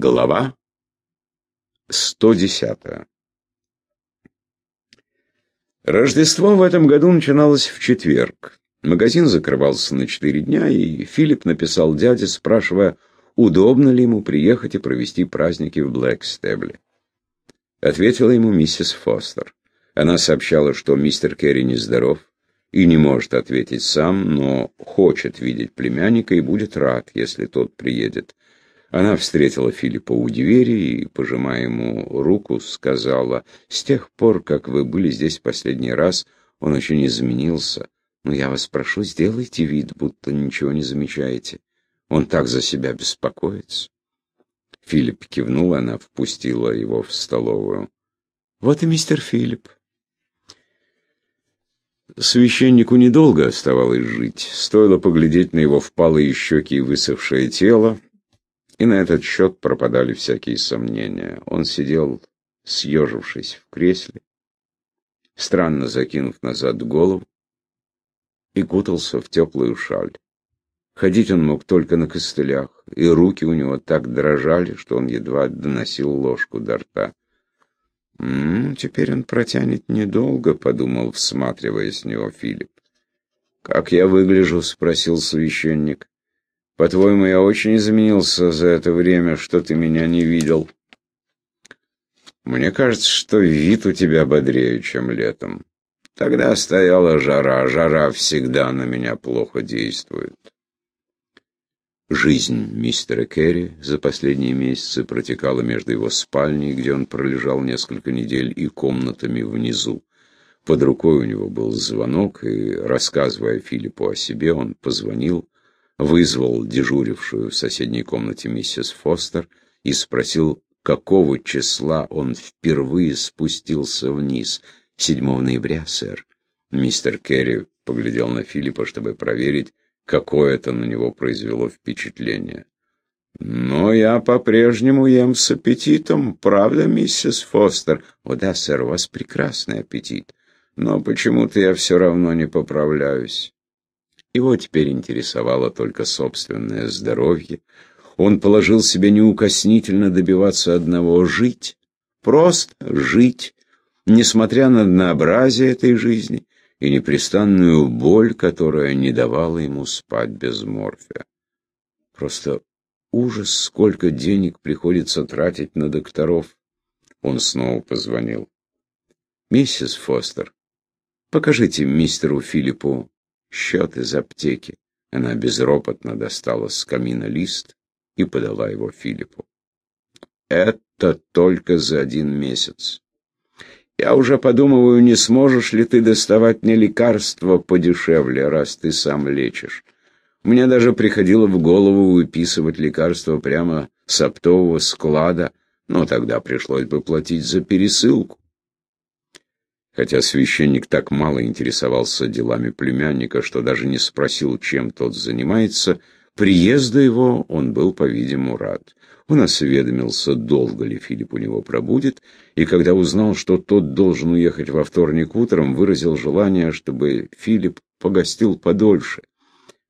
Глава 110 Рождество в этом году начиналось в четверг. Магазин закрывался на четыре дня, и Филипп написал дяде, спрашивая, удобно ли ему приехать и провести праздники в Блэкстебле. Ответила ему миссис Фостер. Она сообщала, что мистер Керри нездоров и не может ответить сам, но хочет видеть племянника и будет рад, если тот приедет. Она встретила Филиппа у двери и, пожимая ему руку, сказала, «С тех пор, как вы были здесь последний раз, он очень изменился. Но я вас прошу, сделайте вид, будто ничего не замечаете. Он так за себя беспокоится». Филипп кивнул, она впустила его в столовую. «Вот и мистер Филипп». Священнику недолго оставалось жить. Стоило поглядеть на его впалые щеки и высохшее тело, и на этот счет пропадали всякие сомнения. Он сидел, съежившись в кресле, странно закинув назад голову, и кутался в теплую шаль. Ходить он мог только на костылях, и руки у него так дрожали, что он едва доносил ложку до рта. «М -м, «Теперь он протянет недолго», — подумал, всматриваясь в него Филипп. «Как я выгляжу?» — спросил священник. По-твоему, я очень изменился за это время, что ты меня не видел. Мне кажется, что вид у тебя бодрее, чем летом. Тогда стояла жара, жара всегда на меня плохо действует. Жизнь мистера Керри за последние месяцы протекала между его спальней, где он пролежал несколько недель, и комнатами внизу. Под рукой у него был звонок, и, рассказывая Филиппу о себе, он позвонил, вызвал дежурившую в соседней комнате миссис Фостер и спросил, какого числа он впервые спустился вниз. «7 ноября, сэр». Мистер Керри поглядел на Филиппа, чтобы проверить, какое это на него произвело впечатление. «Но я по-прежнему ем с аппетитом, правда, миссис Фостер?» «О да, сэр, у вас прекрасный аппетит, но почему-то я все равно не поправляюсь». Его теперь интересовало только собственное здоровье. Он положил себе неукоснительно добиваться одного — жить. Просто жить, несмотря на однообразие этой жизни и непрестанную боль, которая не давала ему спать без морфия. Просто ужас, сколько денег приходится тратить на докторов. Он снова позвонил. «Миссис Фостер, покажите мистеру Филиппу счет из аптеки. Она безропотно достала с камина лист и подала его Филиппу. Это только за один месяц. Я уже подумываю, не сможешь ли ты доставать мне лекарства подешевле, раз ты сам лечишь. Мне даже приходило в голову выписывать лекарства прямо с оптового склада, но тогда пришлось бы платить за пересылку. Хотя священник так мало интересовался делами племянника, что даже не спросил, чем тот занимается, приезда его он был, по-видимому, рад. Он осведомился, долго ли Филипп у него пробудет, и когда узнал, что тот должен уехать во вторник утром, выразил желание, чтобы Филипп погостил подольше.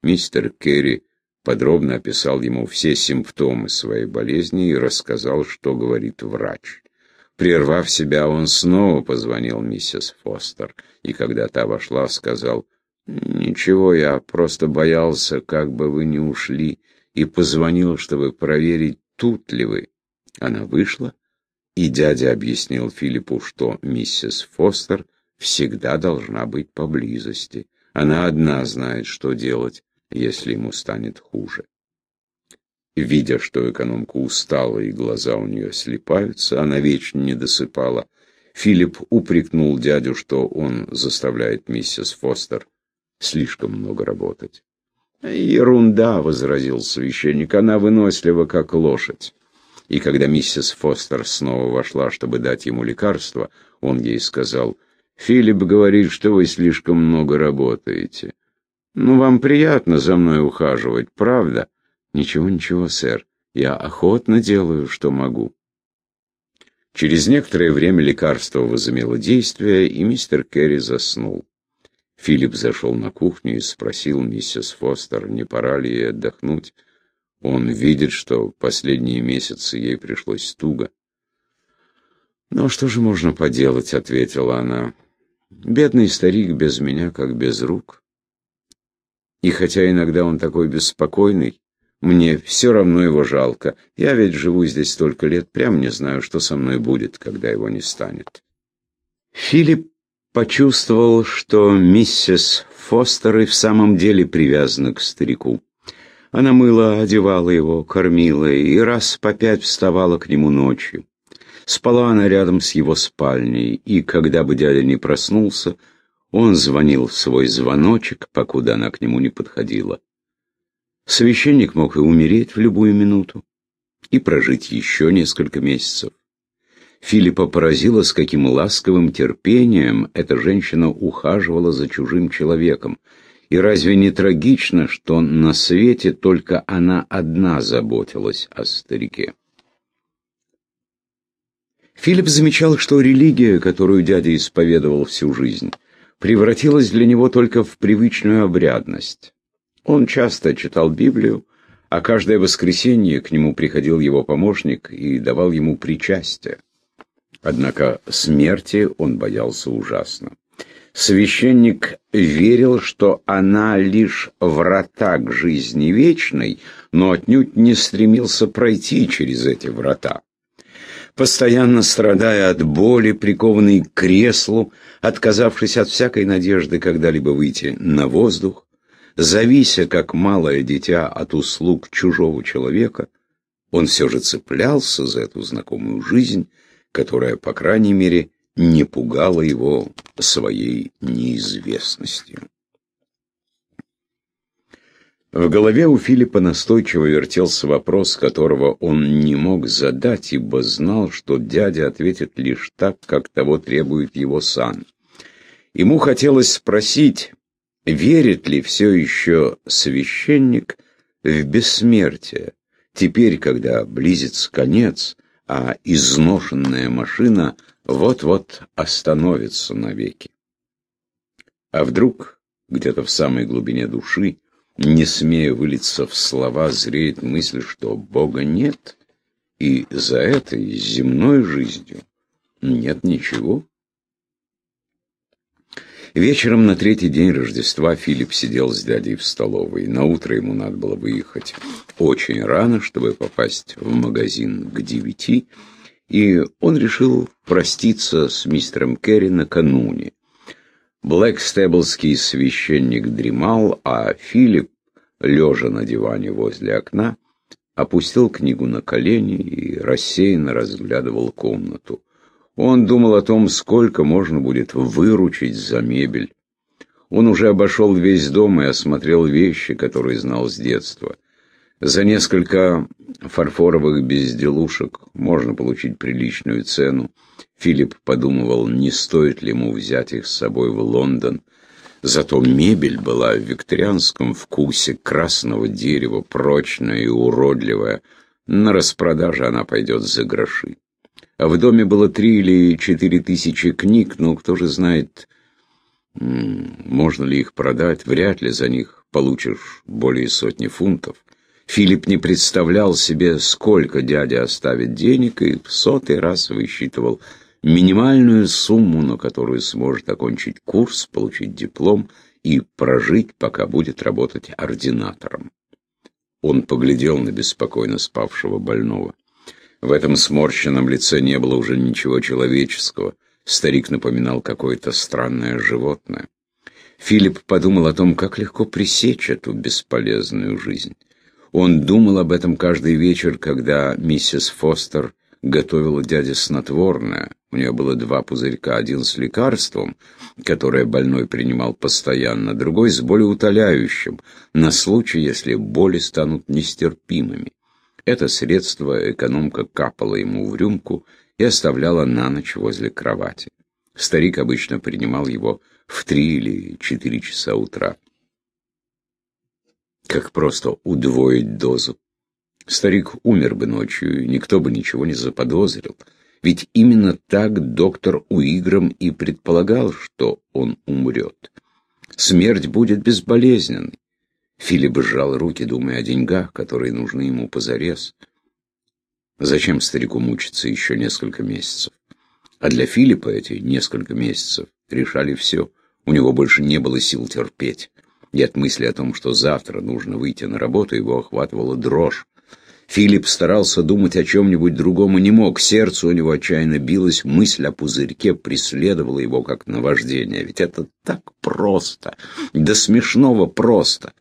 Мистер Керри подробно описал ему все симптомы своей болезни и рассказал, что говорит врач. Прервав себя, он снова позвонил миссис Фостер, и когда та вошла, сказал, «Ничего, я просто боялся, как бы вы не ушли, и позвонил, чтобы проверить, тут ли вы». Она вышла, и дядя объяснил Филиппу, что миссис Фостер всегда должна быть поблизости. Она одна знает, что делать, если ему станет хуже. Видя, что экономка устала и глаза у нее слепаются, она вечно не досыпала. Филипп упрекнул дядю, что он заставляет миссис Фостер слишком много работать. «Ерунда», — возразил священник, — «она вынослива, как лошадь». И когда миссис Фостер снова вошла, чтобы дать ему лекарство, он ей сказал, «Филипп говорит, что вы слишком много работаете. Ну, вам приятно за мной ухаживать, правда?» «Ничего, ничего, сэр. Я охотно делаю, что могу». Через некоторое время лекарство возымело действие, и мистер Керри заснул. Филипп зашел на кухню и спросил миссис Фостер, не пора ли ей отдохнуть. Он видит, что последние месяцы ей пришлось туго. «Ну, что же можно поделать?» — ответила она. «Бедный старик без меня, как без рук. И хотя иногда он такой беспокойный, мне все равно его жалко. Я ведь живу здесь столько лет, прям не знаю, что со мной будет, когда его не станет». Филипп почувствовал, что миссис Фостер и в самом деле привязана к старику. Она мыла, одевала его, кормила и раз по пять вставала к нему ночью. Спала она рядом с его спальней, и когда бы дядя не проснулся, он звонил в свой звоночек, покуда она к нему не подходила. Священник мог и умереть в любую минуту, и прожить еще несколько месяцев. Филиппа поразило, с каким ласковым терпением эта женщина ухаживала за чужим человеком. И разве не трагично, что на свете только она одна заботилась о старике? Филипп замечал, что религия, которую дядя исповедовал всю жизнь, превратилась для него только в привычную обрядность. Он часто читал Библию, а каждое воскресенье к нему приходил его помощник и давал ему причастие. Однако смерти он боялся ужасно. Священник верил, что она лишь врата к жизни вечной, но отнюдь не стремился пройти через эти врата. Постоянно страдая от боли, прикованный к креслу, отказавшись от всякой надежды когда-либо выйти на воздух, завися, как малое дитя, от услуг чужого человека, он все же цеплялся за эту знакомую жизнь, которая, по крайней мере, не пугала его своей неизвестностью. В голове у Филиппа настойчиво вертелся вопрос, которого он не мог задать, ибо знал, что дядя ответит лишь так, как того требует его сан. Ему хотелось спросить, верит ли все еще священник в бессмертие, теперь, когда близится конец, а изношенная машина вот-вот остановится навеки. А вдруг, где-то в самой глубине души, не смея вылиться в слова, зреет мысль, что Бога нет, и за этой земной жизнью нет ничего. Вечером на третий день Рождества Филипп сидел с дядей в столовой. На утро ему надо было выехать очень рано, чтобы попасть в магазин к девяти, и он решил проститься с мистером Керри накануне. Блэкстеблский священник дремал, а Филипп, лежа на диване возле окна, опустил книгу на колени и рассеянно разглядывал комнату. Он думал о том, сколько можно будет выручить за мебель. Он уже обошел весь дом и осмотрел вещи, которые знал с детства. За несколько фарфоровых безделушек можно получить приличную цену. Филипп подумывал, не стоит ли ему взять их с собой в Лондон. Зато мебель была в викторианском вкусе красного дерева, прочная и уродливая. На распродаже она пойдет за гроши. А в доме было три или четыре тысячи книг, но кто же знает, можно ли их продать, вряд ли за них получишь более сотни фунтов. Филипп не представлял себе, сколько дядя оставит денег, и в сотый раз высчитывал минимальную сумму, на которую сможет окончить курс, получить диплом и прожить, пока будет работать ординатором. Он поглядел на беспокойно спавшего больного. В этом сморщенном лице не было уже ничего человеческого. Старик напоминал какое-то странное животное. Филипп подумал о том, как легко пресечь эту бесполезную жизнь. Он думал об этом каждый вечер, когда миссис Фостер готовила дяде снотворное. У нее было два пузырька, один с лекарством, которое больной принимал постоянно, другой с болеутоляющим, на случай, если боли станут нестерпимыми. Это средство экономка капала ему в рюмку и оставляла на ночь возле кровати. Старик обычно принимал его в три или четыре часа утра. Как просто удвоить дозу. Старик умер бы ночью, и никто бы ничего не заподозрил. Ведь именно так доктор Уиграм и предполагал, что он умрет. Смерть будет безболезненной. Филипп сжал руки, думая о деньгах, которые нужны ему позарез. Зачем старику мучиться еще несколько месяцев? А для Филиппа эти несколько месяцев решали все. У него больше не было сил терпеть. И от мысли о том, что завтра нужно выйти на работу, его охватывала дрожь. Филипп старался думать о чем-нибудь другом и не мог. Сердце у него отчаянно билось, мысль о пузырьке преследовала его как наваждение. Ведь это так просто, до смешного просто.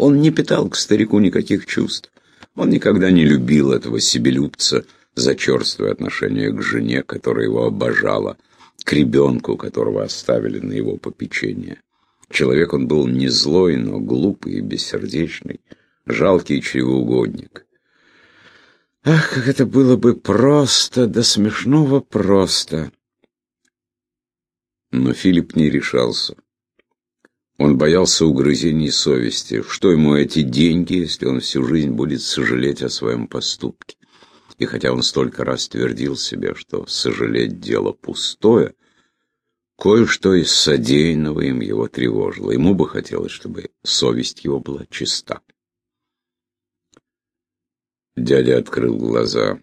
Он не питал к старику никаких чувств. Он никогда не любил этого себелюбца за черствое отношение к жене, которая его обожала, к ребенку, которого оставили на его попечение. Человек он был не злой, но глупый и бессердечный жалкий чревоугодник. Ах, как это было бы просто, до смешного просто. Но Филипп не решался. Он боялся угрызений совести. Что ему эти деньги, если он всю жизнь будет сожалеть о своем поступке? И хотя он столько раз твердил себе, что сожалеть дело пустое, кое-что из содеянного им его тревожило. Ему бы хотелось, чтобы совесть его была чиста. Дядя открыл глаза.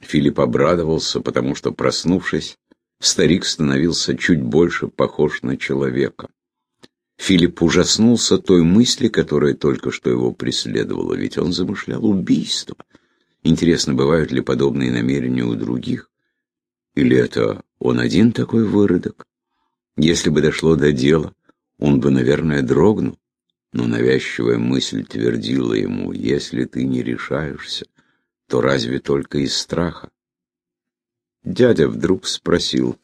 Филипп обрадовался, потому что, проснувшись, старик становился чуть больше похож на человека. Филипп ужаснулся той мысли, которая только что его преследовала, ведь он замышлял убийство. Интересно, бывают ли подобные намерения у других? Или это он один такой выродок? Если бы дошло до дела, он бы, наверное, дрогнул но навязчивая мысль твердила ему, если ты не решаешься, то разве только из страха? Дядя вдруг спросил,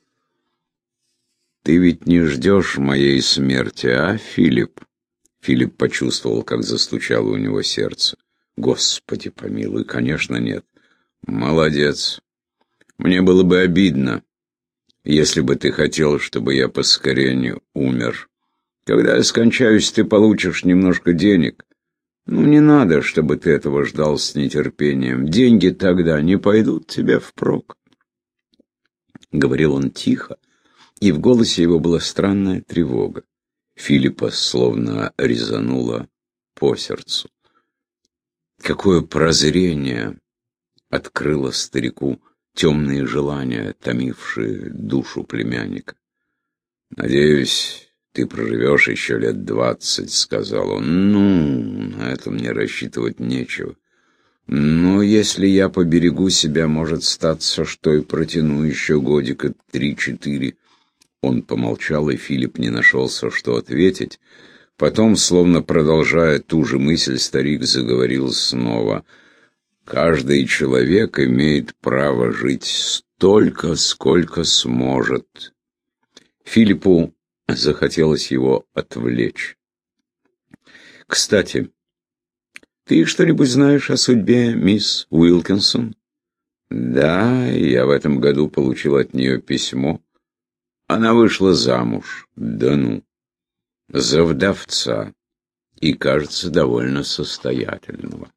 «Ты ведь не ждешь моей смерти, а, Филипп?» Филипп почувствовал, как застучало у него сердце. «Господи помилуй, конечно, нет. Молодец. Мне было бы обидно, если бы ты хотел, чтобы я поскорее умер». Когда я скончаюсь, ты получишь немножко денег. Ну, не надо, чтобы ты этого ждал с нетерпением. Деньги тогда не пойдут тебе впрок. Говорил он тихо, и в голосе его была странная тревога. Филиппа словно резанула по сердцу. Какое прозрение открыло старику темные желания, томившие душу племянника. Надеюсь, «Ты проживешь еще лет двадцать», — сказал он. «Ну, на это мне рассчитывать нечего. Но если я поберегу себя, может статься, что и протяну еще годика три-четыре». Он помолчал, и Филипп не нашелся, что ответить. Потом, словно продолжая ту же мысль, старик заговорил снова. «Каждый человек имеет право жить столько, сколько сможет». Филиппу Захотелось его отвлечь. «Кстати, ты что-нибудь знаешь о судьбе мисс Уилкинсон?» «Да, я в этом году получил от нее письмо. Она вышла замуж, да ну, за вдовца, и, кажется, довольно состоятельного».